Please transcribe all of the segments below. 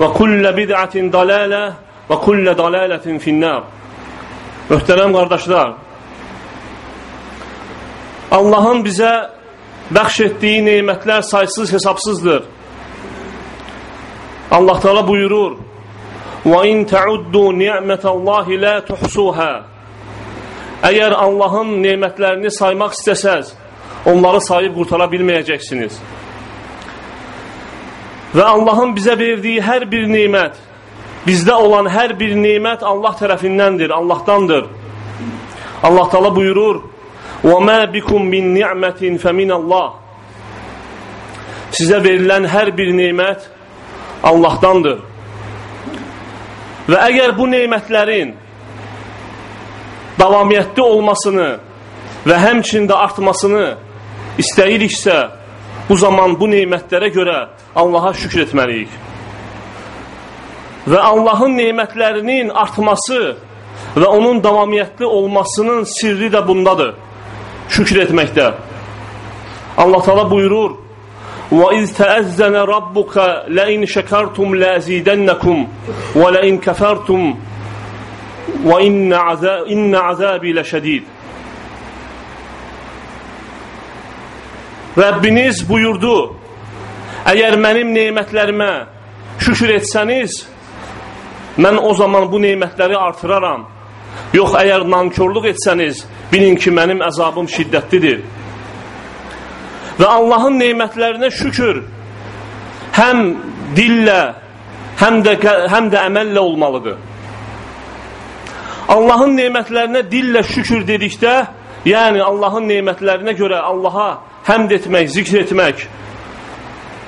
وكل بدعة ضلالة وكل ضلالة في النار Möhtərəm qardaşlar, Allahın bizə bəxş etdiyi neymətlər saysız hesabsızdır. Allah Teala buyurur: "Və in ta'uddu ni'metallahi la tuhsuha." Əgər Allahın nemətlərini saymaq istəsəz, onları sayıb qurtara bilməyəcəksiniz. Və Allahın bizə verdiyi hər bir nimət, bizdə olan hər bir nimət Allah tərəfindəndir, Allahdandır. Allah təala buyurur: "Və mə bikum min ni'mətin feminallah." Sizə verilən hər bir nemət Allahdandır. Və əgər bu nemətlərin davamiyyətli olmasını və həmçində artmasını istəyiriksə, bu zaman bu neymətlərə görə Allaha şükür etməliyik. Və Allahın neymətlərinin artması və onun davamiyyətli olmasının sirri də bundadır şükür etməkdə. Allah Teala buyurur: "Və iz təəzzənə rabbuka la in şəkartum la azidənnakum və la in kafartum və inna azab inna azabi laşadid." Rəbbiniz buyurdu: Əgər mənim nemətlərimə şükür etsəniz, mən o zaman bu nemətləri artıraram. Yox, əgər nankörlük etsəniz, bilin ki, mənim əzabım şiddətlidir. Və Allahın neymətlərinə şükür həm dillə, həm də, həm də əməllə olmalıdır. Allahın neymətlərinə dillə şükür dedikdə, yəni Allahın neymətlərinə görə Allaha həmd etmək, zikr etmək,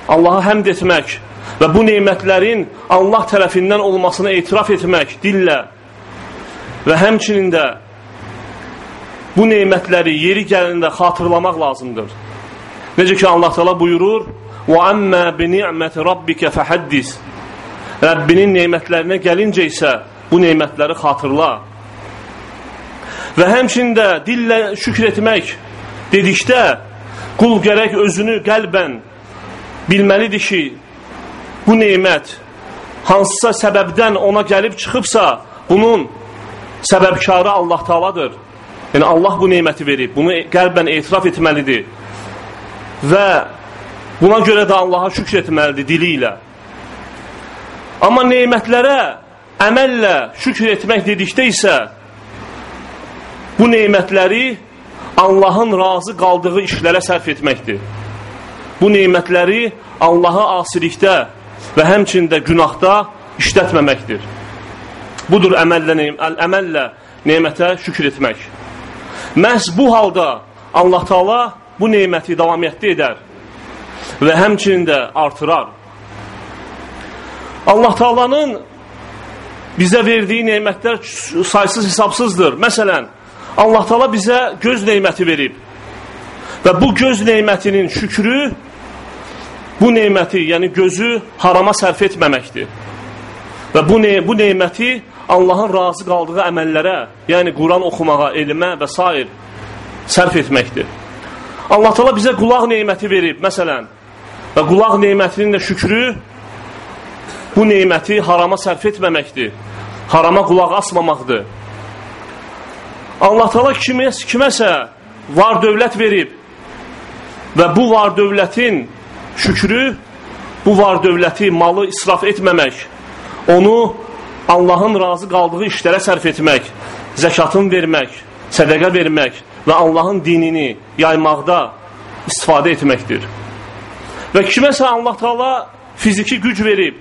Allaha həmd etmək və bu neymətlərin Allah tərəfindən olmasını etiraf etmək dillə və həmçinin də bu neymətləri yeri gəlində xatırlamaq lazımdır. Necə ki Allah Teala buyurur: "Və amma bi ni'meti rabbika fahaddis." Rəbbinin nemətlərinə gəlincə isə bu nemətləri xatırla. Və həmçində dillə şükr etmək dedikdə qul gərək özünü qəlbən bilməlidir ki, bu nemət hansısa səbəbdən ona gəlib çıxıbsa, bunun səbəbkarı Allah Taaladır. Yəni Allah bu neməti verib, bunu qəlbən etiraf etməlidir. Və buna görə də Allaha şükr etməlidir dili ilə. Amma nemətlərə əməllə şükr etmək dedikdə isə bu nemətləri Allahın razı qaldığı işlərə sərf etməkdir. Bu nemətləri Allaha asilikdə və həmçində günahda işlətməməkdir. Budur əməllə, əməllə nemətə şükür etmək. Məhz bu halda Allah Taala bu neməti davamiyyətli edər və həmçinin də artırar. Allah Taalanın bizə verdiyi nemətlər saysız hesabsızdır. Məsələn, Allah Taala bizə göz neməti verib. Və bu göz nemətinin şükrü bu neməti, yəni gözü harama sərf etməməkdir. Və bu, ne bu neməti Allahın razı qaldığı əməllərə, yəni Quran oxumağa, elmə və s. sərf etməkdir. Allah təala bizə qulaq neməti verib, məsələn. Və qulaq nemətinin də şükrü bu neməti harama sərf etməməkdir. Harama qulaq asmamaqdır. Allah təala kimə, kiməsə var dövlət verib və bu var dövlətin şükrü, bu var dövləti malı israf etməmək, onu Allahın razı qaldığı işlərə sərf etmək, zəkatın vermək, sədəqə vermək və Allahın dinini yaymaqda istifadə etməkdir. Və kiməsə Allah Taala fiziki güc verib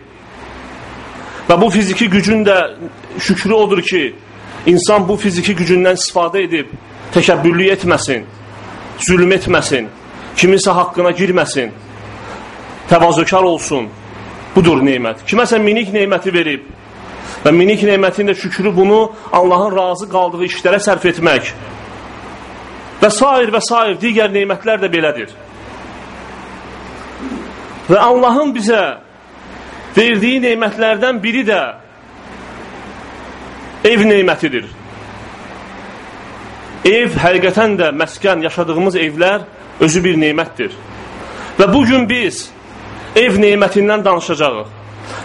və bu fiziki gücün də şükrü odur ki, insan bu fiziki gücündən istifadə edib təkəbbürlük etməsin, zülm etməsin, kiminsə haqqına girməsin, təvazökar olsun. Budur nemət. Kiməsə minik neməti verib və minik nemətin də şükrü bunu Allahın razı qaldığı işlərə sərf etmək və s. və s. digər nemətlər də belədir. Və Allahın bizə verdiyi nemətlərdən biri də ev nemətidir. Ev həqiqətən də məskən, yaşadığımız evlər özü bir nemətdir. Və bugün biz ev nemətindən danışacağıq.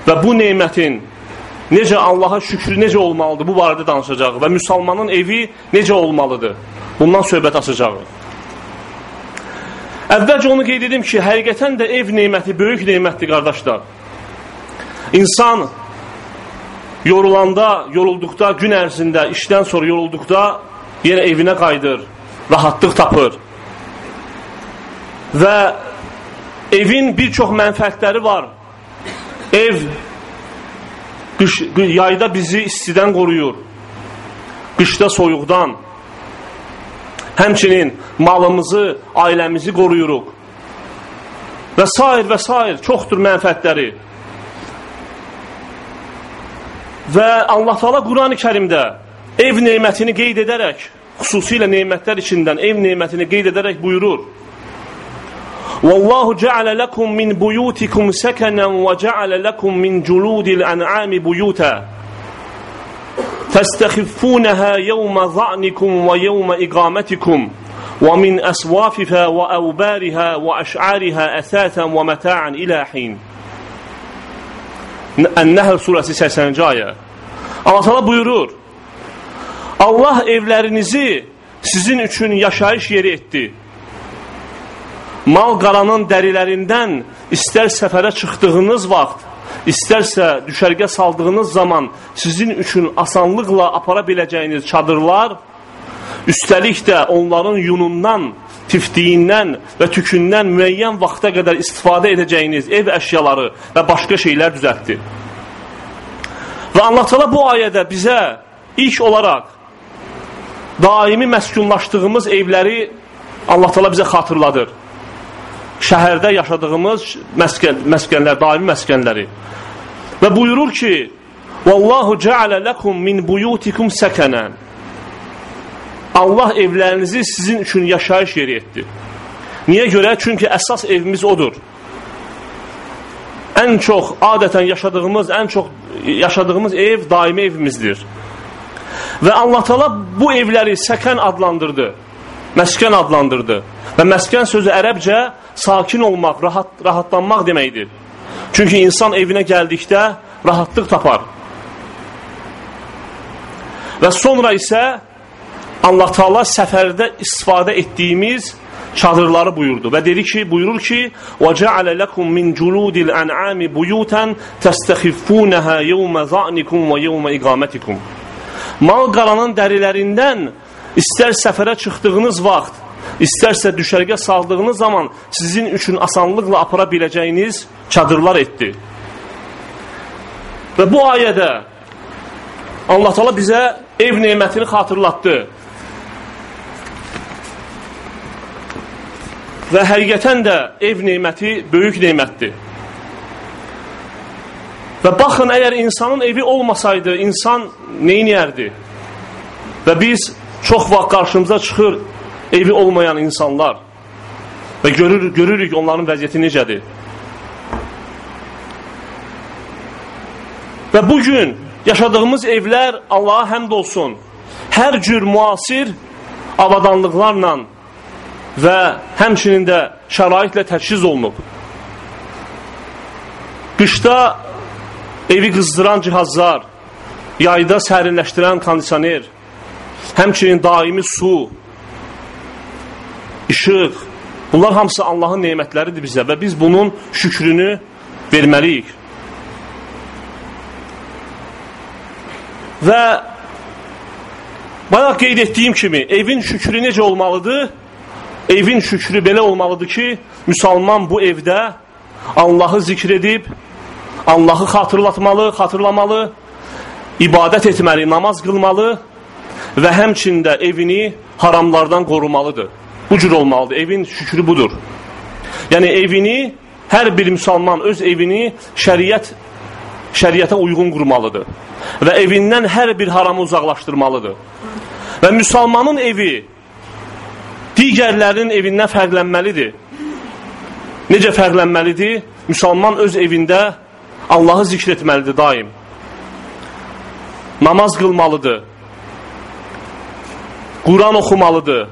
Və bu nemətin necə Allaha şükrü necə olmalıdır, bu barədə danışacağıq. Və müsəlmanın evi necə olmalıdır, bundan söhbət açacağıq. Əvvəlcə onu qeyd edim ki, həqiqətən də ev neməti böyük nemətdir, qardaşlar. İnsan yorulanda, yorulduqda, gün ərzində, işdən sonra yorulduqda yenə evinə qayıdır, rahatlıq tapır. Və evin bir çox mənfəətləri var. Ev qış, yayda bizi istidən qoruyur. Qışda soyuqdan. Həmçinin malımızı, ailəmizi qoruyuruq. Və s. və s. çoxdur mənfəətləri. Və Allah Taala Qurani Kərimdə ev nemətini qeyd edərək, xüsusilə nemətlər içindən ev nemətini qeyd edərək buyurur. Vallahu ceale lekum min buyutikum sekenen ve ceale lekum min culudil an'ami buyuta. تستخفونها يوم ظعنكم ويوم إقامتكم ومن أسوافها وأوبارها وأشعارها أثاثا ومتاعا إلى حين Ən-Nəhl surəsi 80-ci ayə. Allah təala buyurur: Allah evlərinizi sizin üçün yaşayış yeri etdi. Mal qaranın dərilərindən istər səfərə çıxdığınız vaxt, istərsə düşərgə saldığınız zaman sizin üçün asanlıqla apara biləcəyiniz çadırlar, üstəlik də onların yunundan, tiftiyindən və tükündən müəyyən vaxta qədər istifadə edəcəyiniz ev əşyaları və başqa şeylər düzəltdi. Və Allah təala bu ayədə bizə ilk olaraq daimi məskunlaşdığımız evləri Allah təala bizə xatırladır. Şəhərdə yaşadığımız məskən, məskənlər, daimi məskənləri. Və buyurur ki: "Vallahu ceale lekum min buyutikum sekanan." Allah evlərinizi sizin üçün yaşayış yeri etdi. Niyə görə? Çünki əsas evimiz odur. Ən çox adətən yaşadığımız, ən çox yaşadığımız ev daimi evimizdir. Və Allah Taala bu evləri səkən adlandırdı. Məskən adlandırdı. Və məskən sözü ərəbcə sakin olmaq, rahat rahatlanmaq deməkdir. Çünki insan evinə gəldikdə rahatlıq tapar. Və sonra isə Allah Taala səfərdə istifadə etdiyimiz çadırları buyurdu və dedi ki, buyurur ki: "Və ceale lekum min culudil an'ami buyutan testakhiffunaha yawma za'nikum və yawma iqametikum." Mal qalanın dərilərindən istər səfərə çıxdığınız vaxt, istərsə düşərgə saldığınız zaman sizin üçün asanlıqla apara biləcəyiniz çadırlar etdi. Və bu ayədə Allah Taala bizə ev nemətini xatırlatdı. Və həqiqətən də ev neyməti böyük neymətdir. Və baxın, əgər insanın evi olmasaydı, insan neyniyərdi? Və biz çox vaxt qarşımıza çıxır evi olmayan insanlar və görür, görürük onların vəziyyəti necədir. Və bugün yaşadığımız evlər Allaha həmd olsun, hər cür müasir avadanlıqlarla və həmçinin də şəraitlə təchiz olunub. Qışda evi qızdıran cihazlar, yayda sərinləşdirən kondisioner, həmçinin daimi su, işıq, bunlar hamısı Allahın neymətləridir bizə və biz bunun şükrünü verməliyik. Və bayaq qeyd etdiyim kimi, evin şükrü necə olmalıdır? Evin şükrü belə olmalıdır ki, müsəlman bu evdə Allahı zikr edib, Allahı xatırlatmalı, xatırlamalı, ibadət etməli, namaz qılmalı və həmçində evini haramlardan qorumalıdır. Bu cür olmalıdır. Evin şükrü budur. Yəni evini, hər bir müsəlman öz evini şəriət şəriətə uyğun qurmalıdır və evindən hər bir haramı uzaqlaşdırmalıdır. Və müsəlmanın evi digərlərinin evindən fərqlənməlidir. Necə fərqlənməlidir? Müsəlman öz evində Allahı zikr etməlidir daim. Namaz qılmalıdır. Quran oxumalıdır.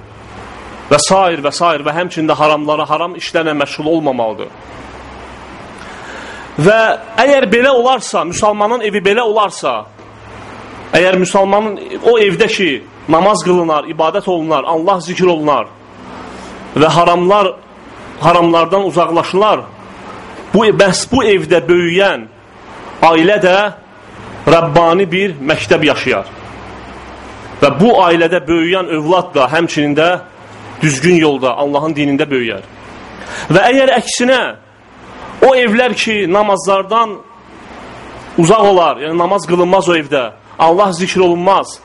Və s. və s. və həmçində haramlara, haram işlərlə məşğul olmamalıdır. Və əgər belə olarsa, müsəlmanın evi belə olarsa, əgər müsəlmanın o evdə ki, namaz qılınar, ibadət olunar, Allah zikr olunar və haramlar haramlardan uzaqlaşılar, bu bəs bu evdə böyüyən ailə də Rəbbani bir məktəb yaşayar. Və bu ailədə böyüyən övlad da həmçinin də düzgün yolda Allahın dinində böyüyər. Və əgər əksinə o evlər ki, namazlardan uzaq olar, yəni namaz qılınmaz o evdə, Allah zikr olunmaz,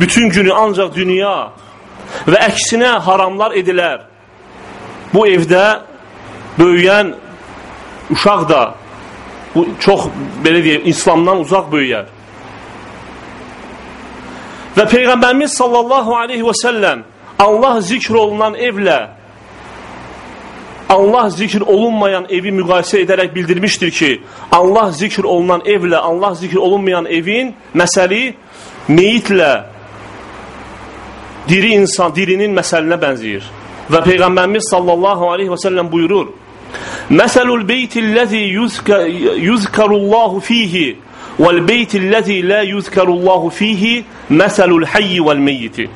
bütün günü ancaq dünya və əksinə haramlar edilər. Bu evdə böyüyən uşaq da bu çox belə deyək, İslamdan uzaq böyüyər. Və Peyğəmbərimiz sallallahu aleyhi və səlləm Allah zikr olunan evlə Allah zikr olunmayan evi müqayisə edərək bildirmişdir ki, Allah zikr olunan evlə Allah zikr olunmayan evin məsəli meyitlə diri insan, dirinin məsəlinə bənzəyir. Və Peyğəmbərimiz sallallahu aleyhi və səlləm buyurur, Məsəlul beytilləzi yuzkarullahu fihi vel beytilləzi la yuzkarullahu fihi məsəlul hayyi vel meyyiti.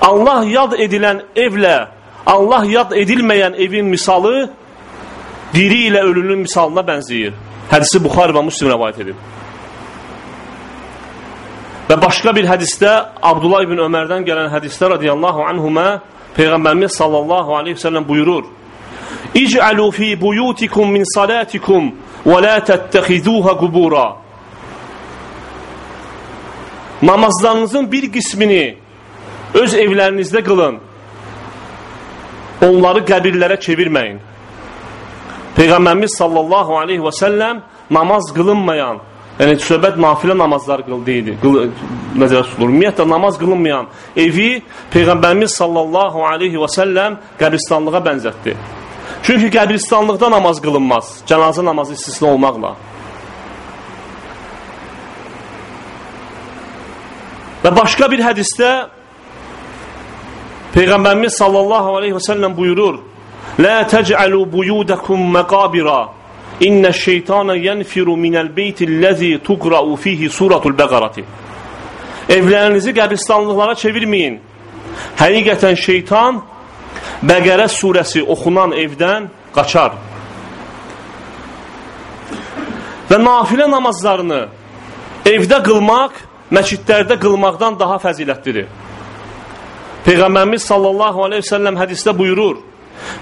Allah yad edilən evlə Allah yad edilməyən evin misalı diri ilə ölünün misalına bənzəyir. Hədisi Buxar və Müslim rəvayət edib. Və başqa bir hədisdə Abdullah ibn Ömərdən gələn hədisdə radiyallahu anhumə Peyğəmbərimiz sallallahu aleyhi ve sellem buyurur İc'alu fi buyutikum min salatikum və la təttəxizuha qubura Namazlarınızın bir qismini öz evlərinizdə qılın. Onları qəbirlərə çevirməyin. Peyğəmbərimiz sallallahu aleyhi və səlləm namaz qılınmayan, yəni söhbət nafilə namazlar qıldı idi, qıl, nəzərə tutulur. Ümumiyyətlə, namaz qılınmayan evi Peyğəmbərimiz sallallahu aleyhi və səlləm qəbristanlığa bənzətdi. Çünki qəbristanlıqda namaz qılınmaz, cənazə namazı istisna olmaqla. Və başqa bir hədisdə Peyğəmbərimiz sallallahu aleyhi və səlləm buyurur, Lə təcəlu buyudakum məqabira, İnnə şeytanə yənfiru minəl beytilləzi tuqra'u fihi suratul bəqarati. Evlərinizi qəbristanlıqlara çevirməyin. Həqiqətən şeytan Bəqərə surəsi oxunan evdən qaçar. Və nafilə namazlarını evdə qılmaq, məçidlərdə qılmaqdan daha fəzilətlidir. Peyğəmbərimiz sallallahu aleyhi ve sellem hədisdə buyurur,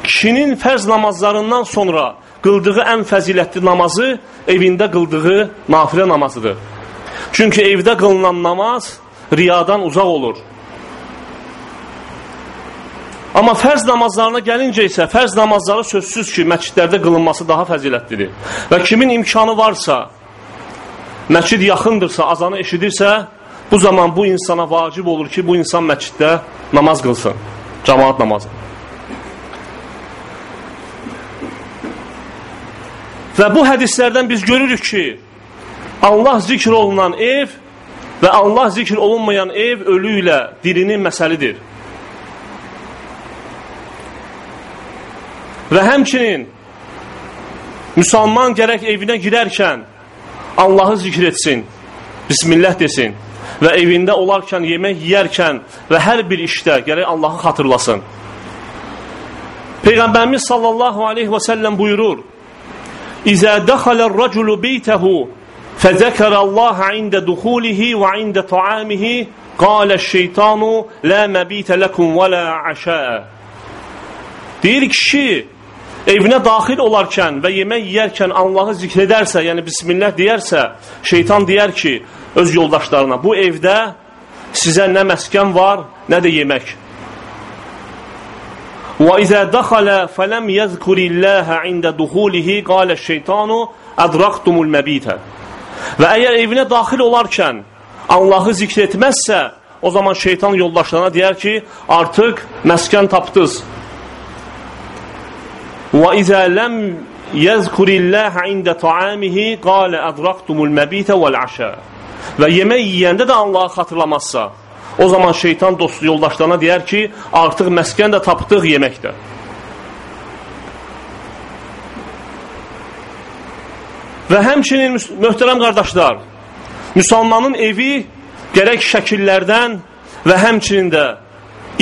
kişinin fərz namazlarından sonra qıldığı ən fəzilətli namazı evində qıldığı nafilə namazıdır. Çünki evdə qılınan namaz riyadan uzaq olur. Amma fərz namazlarına gəlincə isə, fərz namazları sözsüz ki, məçidlərdə qılınması daha fəzilətlidir. Və kimin imkanı varsa, məçid yaxındırsa, azanı eşidirsə, bu zaman bu insana vacib olur ki, bu insan məçiddə namaz qılsın, cəmaat namazı. Və bu hədislərdən biz görürük ki, Allah zikr olunan ev və Allah zikr olunmayan ev ölü ilə dirinin məsəlidir. Və həmçinin müsəlman gərək evinə girərkən Allahı zikr etsin, Bismillah desin və evində olarkən, yemək yeyərkən və hər bir işdə gərək Allahı xatırlasın. Peyğəmbərimiz sallallahu aleyhi və səlləm buyurur, Rəculu beytəhu fəzəkər Allah ində duxulihi və ində taamihi qalə şeytanu lə məbitə ləkum və lə əşəə Deyir kişi, evinə daxil olarkən və yemək yeyərkən Allahı zikr edərsə, yəni Bismillah deyərsə, şeytan deyər ki, öz yoldaşlarına, bu evdə sizə nə məskən var, nə də yemək. وَإِذَا دَخَلَ فَلَمْ يَذْكُرِ اللَّهَ عِنْدَ دُخُولِهِ قَالَ الشَّيْطَانُ أَدْرَقْتُمُ الْمَبِيتَ Və əgər evinə daxil olarkən Allahı zikr etməzsə, o zaman şeytan yoldaşlarına deyər ki, artıq məskən tapdınız. وَإِذَا لَمْ يَذْكُرِ اللَّهَ عِنْدَ طَعَامِهِ قَالَ أَدْرَقْتُمُ الْمَبِيتَ وَالْعَشَاءَ Və yemək yeyəndə də Allahı xatırlamazsa, o zaman şeytan dostu yoldaşlarına deyər ki, artıq məskən də tapdıq yeməkdə. Və həmçinin möhtərəm qardaşlar, müsəlmanın evi gərək şəkillərdən və həmçinin də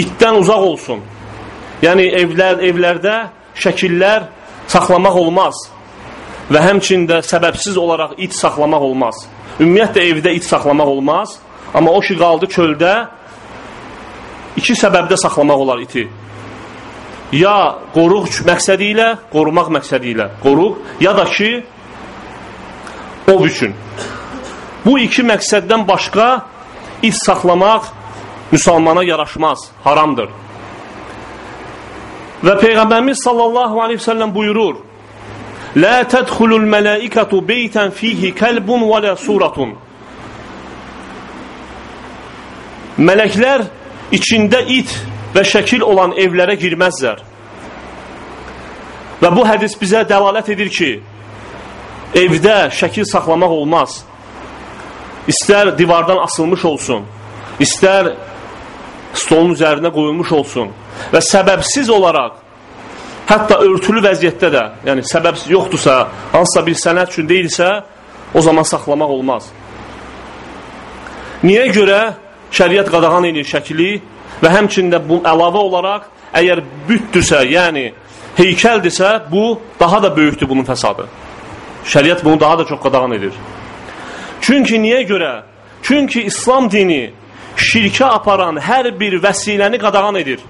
itdən uzaq olsun. Yəni evlər, evlərdə şəkillər saxlamaq olmaz və həmçində səbəbsiz olaraq it saxlamaq olmaz. Ümumiyyətlə evdə it saxlamaq olmaz, amma o ki qaldı çöldə iki səbəbdə saxlamaq olar iti. Ya qoruq məqsədi ilə, qorumaq məqsədi ilə qoruq, ya da ki ov üçün. Bu iki məqsəddən başqa it saxlamaq müsəlmana yaraşmaz, haramdır. Və Peyğəmbərimiz sallallahu aleyhi ve sellem buyurur, La tədxulul mələikətu beytən fihi kəlbun və lə suratun. Mələklər içində it və şəkil olan evlərə girməzlər. Və bu hədis bizə dəlalət edir ki, evdə şəkil saxlamaq olmaz. İstər divardan asılmış olsun, istər stolun üzərinə qoyulmuş olsun və səbəbsiz olaraq hətta örtülü vəziyyətdə də, yəni səbəb yoxdursa, hansısa bir sənət üçün deyilsə, o zaman saxlamaq olmaz. Niyə görə şəriət qadağan edir şəkili və həmçində bu əlavə olaraq əgər bütdürsə, yəni heykəldirsə, bu daha da böyükdür bunun fəsadı. Şəriət bunu daha da çox qadağan edir. Çünki niyə görə? Çünki İslam dini şirkə aparan hər bir vəsiləni qadağan edir.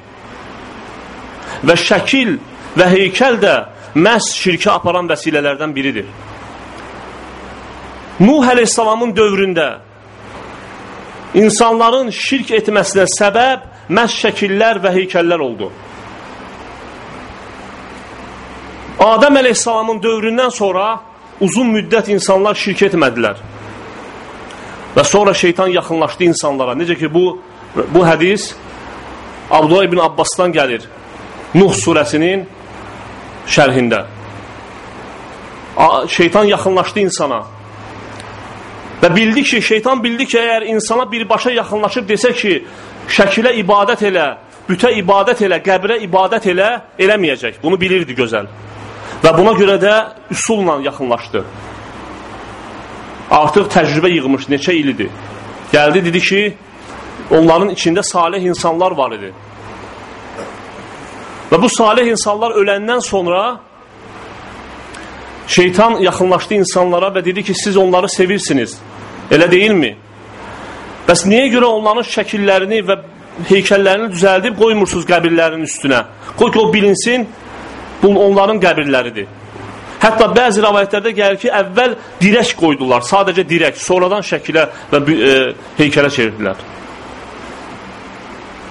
Və şəkil və heykəl də məhz şirkə aparan vəsilələrdən biridir. Nuh əleyhissalamın dövründə insanların şirk etməsinə səbəb məhz şəkillər və heykəllər oldu. Adəm əleyhissalamın dövründən sonra uzun müddət insanlar şirk etmədilər. Və sonra şeytan yaxınlaşdı insanlara. Necə ki, bu, bu hədis Abdullah ibn Abbasdan gəlir. Nuh surəsinin şərhində. Şeytan yaxınlaşdı insana. Və bildi ki, şeytan bildi ki, əgər insana birbaşa yaxınlaşıb desə ki, şəkilə ibadət elə, bütə ibadət elə, qəbrə ibadət elə, eləməyəcək. Bunu bilirdi gözəl. Və buna görə də üsulla yaxınlaşdı. Artıq təcrübə yığmış, neçə ilidir. Gəldi, dedi ki, onların içində salih insanlar var idi. Və bu salih insanlar öləndən sonra şeytan yaxınlaşdı insanlara və dedi ki, siz onları sevirsiniz. Elə deyilmi? Bəs niyə görə onların şəkillərini və heykəllərini düzəldib qoymursunuz qəbirlərin üstünə? Qoy ki, o bilinsin, bu onların qəbirləridir. Hətta bəzi rəvayətlərdə gəlir ki, əvvəl dirək qoydular, sadəcə dirək, sonradan şəkilə və e, heykələ çevirdilər.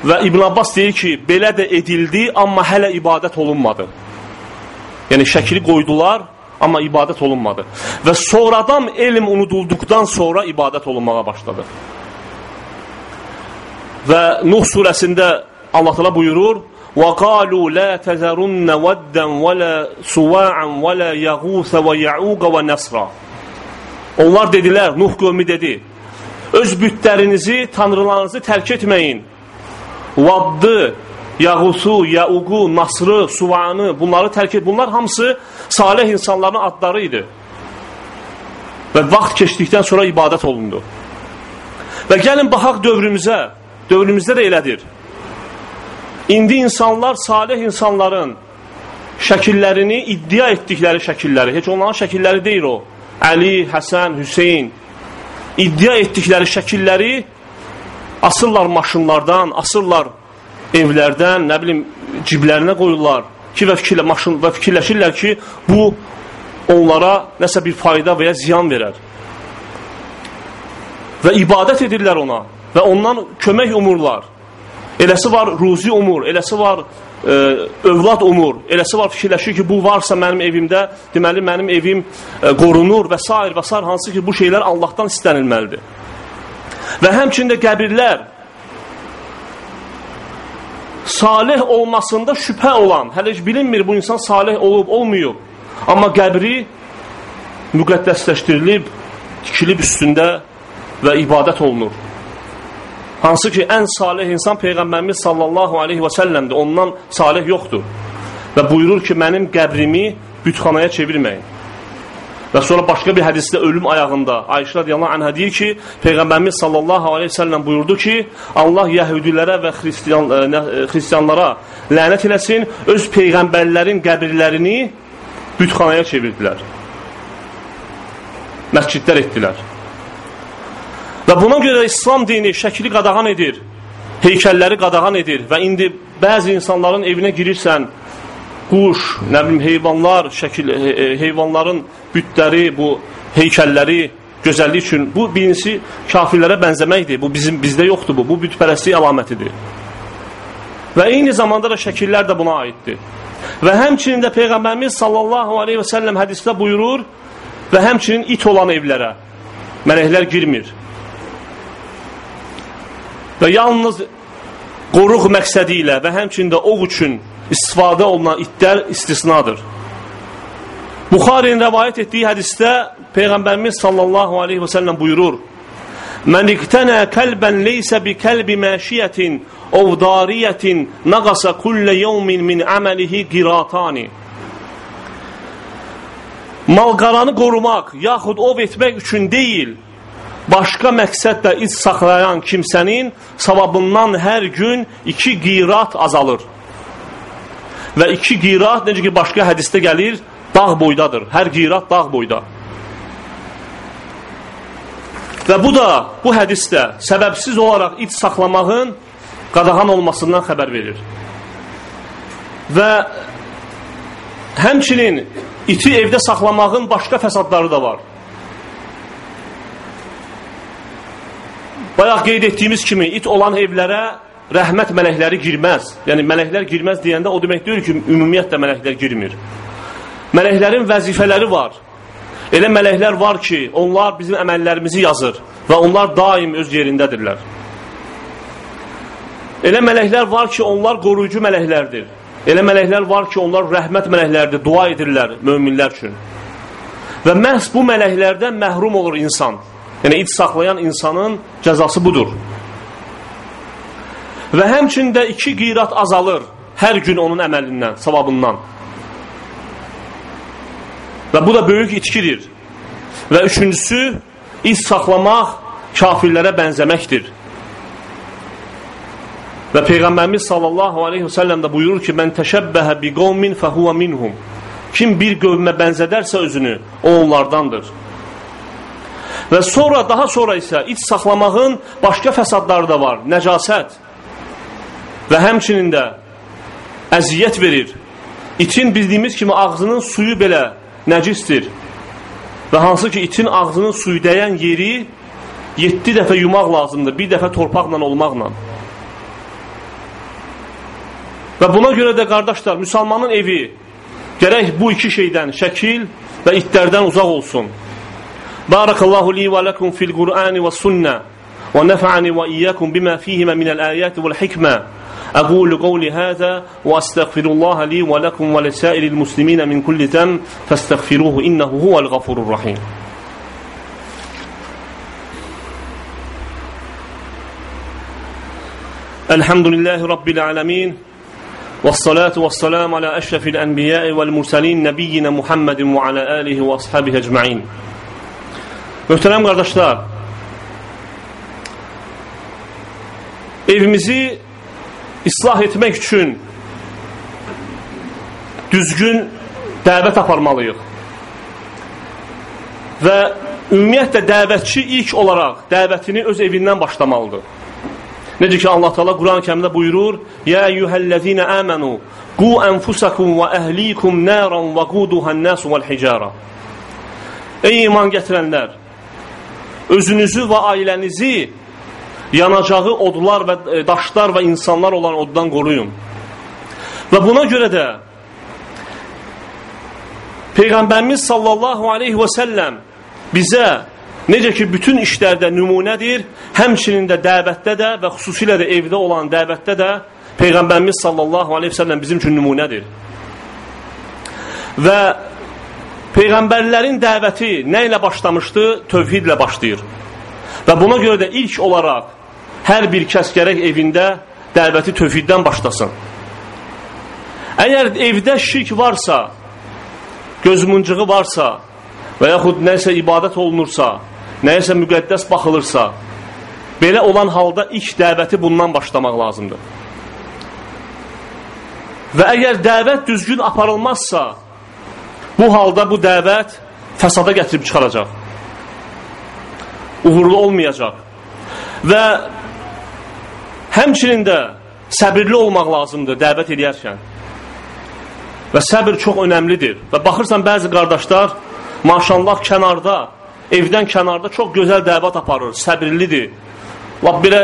Və İbn Abbas deyir ki, belə də edildi, amma hələ ibadət olunmadı. Yəni, şəkili qoydular, amma ibadət olunmadı. Və sonradan elm unudulduqdan sonra ibadət olunmağa başladı. Və Nuh surəsində Allah təala buyurur: وَقَالُوا لَا تَذَرُنَّ وَدًّا وَلَا سُوَاعًا وَلَا يَغُوثَ وَيَعُوقَ وَنَسْرًا Onlar dedilər, Nuh qövmi dedi, öz bütlərinizi, tanrılarınızı tərk etməyin. Vaddı, Yaqusu, Yauqu, Nasrı, Suvanı bunları tərk et. Bunlar hamısı salih insanların adları idi. Və vaxt keçdikdən sonra ibadət olundu. Və gəlin baxaq dövrümüzə. Dövrümüzdə də elədir. İndi insanlar salih insanların şəkillərini iddia etdikləri şəkilləri, heç onların şəkilləri deyil o. Əli, Həsən, Hüseyin iddia etdikləri şəkilləri asırlar maşınlardan, asırlar evlərdən, nə bilim, ciblərinə qoyurlar ki, və, fikirlə, maşın, və fikirləşirlər ki, bu onlara nəsə bir fayda və ya ziyan verər. Və ibadət edirlər ona və ondan kömək umurlar. Eləsi var ruzi umur, eləsi var e, övlad umur, eləsi var fikirləşir ki, bu varsa mənim evimdə, deməli mənim evim e, qorunur və s. və s. hansı ki, bu şeylər Allahdan istənilməlidir. Və həmçində qəbirlər salih olmasında şübhə olan, hələ heç bilinmir bu insan salih olub, olmuyub. Amma qəbri müqəddəsləşdirilib, tikilib üstündə və ibadət olunur. Hansı ki, ən salih insan Peyğəmbərimiz sallallahu aleyhi və səlləmdir, ondan salih yoxdur. Və buyurur ki, mənim qəbrimi bütxanaya çevirməyin. Və sonra başqa bir hədisdə ölüm ayağında Ayşə radiyallahu anhə deyir ki, Peyğəmbərimiz sallallahu aleyhi sellem buyurdu ki, Allah yəhudilərə və xristiyan, ə, e, e, xristiyanlara lənət eləsin, öz peyğəmbərlərin qəbirlərini bütxanaya çevirdilər. Məscidlər etdilər. Və buna görə İslam dini şəkli qadağan edir, heykəlləri qadağan edir və indi bəzi insanların evinə girirsən, quş, nə bilim heyvanlar, şəkil e, e, heyvanların bütləri, bu heykəlləri gözəllik üçün bu birincisi kafirlərə bənzəməkdir. Bu bizim bizdə yoxdur bu. Bu bütpərəstlik əlamətidir. Və eyni zamanda da şəkillər də buna aiddir. Və həmçinin də Peyğəmbərimiz sallallahu aleyhi və səlləm hədisdə buyurur və həmçinin it olan evlərə mələklər girmir. Və yalnız qoruq məqsədi ilə və həmçinin də ov üçün istifadə olunan itlər istisnadır. Buxarinin rəvayət etdiyi hədisdə Peyğəmbərimiz sallallahu aleyhi və səlləm buyurur, Mən iqtənə kəlbən leysə bi kəlbi məşiyyətin ovdariyyətin naqasa kullə yevmin min əməlihi qiratani Malqaranı qorumaq, yaxud ov etmək üçün deyil, başqa məqsədlə iç saxlayan kimsənin savabından hər gün iki qirat azalır. Və iki qirat, necə ki, başqa hədisdə gəlir, dağ boydadır. Hər qirat dağ boyda. Və bu da, bu hədisdə səbəbsiz olaraq it saxlamağın qadağan olmasından xəbər verir. Və həmçinin iti evdə saxlamağın başqa fəsadları da var. Bayaq qeyd etdiyimiz kimi it olan evlərə rəhmət mələkləri girməz. Yəni mələklər girməz deyəndə o demək deyil ki, ümumiyyətlə mələklər girmir. Mələklərin vəzifələri var. Elə mələklər var ki, onlar bizim əməllərimizi yazır və onlar daim öz yerindədirlər. Elə mələklər var ki, onlar qoruyucu mələklərdir. Elə mələklər var ki, onlar rəhmət mələklərdir, dua edirlər möminlər üçün. Və məhz bu mələklərdən məhrum olur insan. Yəni, iç saxlayan insanın cəzası budur. Və həmçində iki qirat azalır hər gün onun əməlindən, savabından. Və bu da böyük içkidir. Və üçüncüsü, iz saxlamaq kafirlərə bənzəməkdir. Və Peyğəmbərimiz sallallahu aleyhi və səlləm də buyurur ki, Mən təşəbbəhə bi qovmin fəhuvə minhum. Kim bir qövmə bənzədərsə özünü, o onlardandır. Və sonra, daha sonra isə iç saxlamağın başqa fəsadları da var. Nəcasət, və həmçinin də əziyyət verir. İtin bildiyimiz kimi ağzının suyu belə nəcisdir. Və hansı ki, itin ağzının suyu dəyən yeri 7 dəfə yumaq lazımdır, bir dəfə torpaqla olmaqla. Və buna görə də qardaşlar, müsəlmanın evi gərək bu iki şeydən, şəkil və itlərdən uzaq olsun. Barakallahu li və ləkum fil Qur'ani və sünnə və nəfəni və iyyəkum bimə fihimə minəl əyəti vəl hikmə أقول قولي هذا وأستغفر الله لي ولكم ولسائر المسلمين من كل ذنب فاستغفروه إنه هو الغفور الرحيم. الحمد لله رب العالمين والصلاة والسلام على أشرف الأنبياء والمرسلين نبينا محمد وعلى آله وأصحابه أجمعين. Muhterem kardeşler, evimizi islah etmək üçün düzgün dəvət aparmalıyıq. Və ümumiyyətlə dəvətçi ilk olaraq dəvətini öz evindən başlamalıdır. Necə ki Allah Taala Quran-Kərimdə buyurur: "Ya eyyuhellezina amanu qu enfusakum və əhlikum naran və quduhan-nas vel-hicara." Ey iman gətirənlər, özünüzü və ailənizi yanacağı odlar və e, daşlar və insanlar olan oddan qoruyun. Və buna görə də Peyğəmbərimiz sallallahu aleyhi və səlləm bizə necə ki bütün işlərdə nümunədir, həmçinin də dəvətdə də və xüsusilə də evdə olan dəvətdə də Peyğəmbərimiz sallallahu aleyhi və səlləm bizim üçün nümunədir. Və Peyğəmbərlərin dəvəti nə ilə başlamışdı? Tövhidlə başlayır. Və buna görə də ilk olaraq hər bir kəs gərək evində dəvəti tövhiddən başlasın. Əgər evdə şirk varsa, gözmuncuğu varsa və yaxud nəsə ibadət olunursa, nəyisə müqəddəs baxılırsa, belə olan halda ilk dəvəti bundan başlamaq lazımdır. Və əgər dəvət düzgün aparılmazsa, bu halda bu dəvət fəsada gətirib çıxaracaq. Uğurlu olmayacaq. Və həmçinin də səbirli olmaq lazımdır dəvət edərkən. Və səbir çox önəmlidir. Və baxırsan bəzi qardaşlar maşallah kənarda, evdən kənarda çox gözəl dəvət aparır, səbirlidir. Lap belə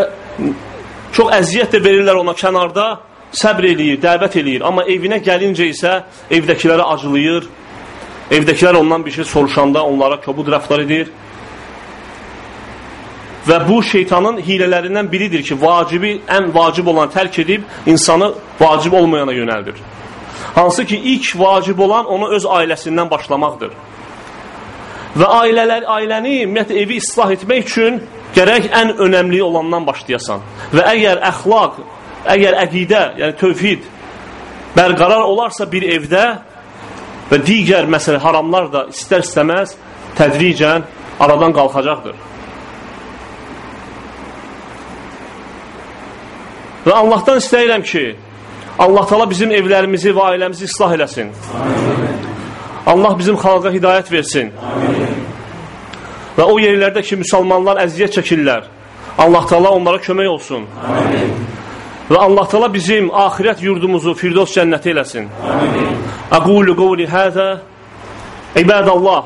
çox əziyyət də verirlər ona kənarda, səbr eləyir, dəvət eləyir. Amma evinə gəlincə isə evdəkilərə acılayır. Evdəkilər ondan bir şey soruşanda onlara kobud rəftar edir. Və bu şeytanın hilələrindən biridir ki, vacibi, ən vacib olan tərk edib insanı vacib olmayana yönəldir. Hansı ki, ilk vacib olan onu öz ailəsindən başlamaqdır. Və ailələr, ailəni, ümumiyyətlə, evi islah etmək üçün gərək ən önəmli olandan başlayasan. Və əgər əxlaq, əgər əqidə, yəni tövhid bərqərar olarsa bir evdə və digər məsələ haramlar da istər-istəməz tədricən aradan qalxacaqdır. Və Allahdan istəyirəm ki, Allah tala bizim evlərimizi və ailəmizi islah eləsin. Amin. Allah bizim xalqa hidayət versin. Amin. Və o yerlərdə ki, müsəlmanlar əziyyət çəkirlər, Allah tala onlara kömək olsun. Amin. Və Allah tala bizim ahirət yurdumuzu Firdos cənnəti eləsin. Amin. Aqulu qawli hada ibadallah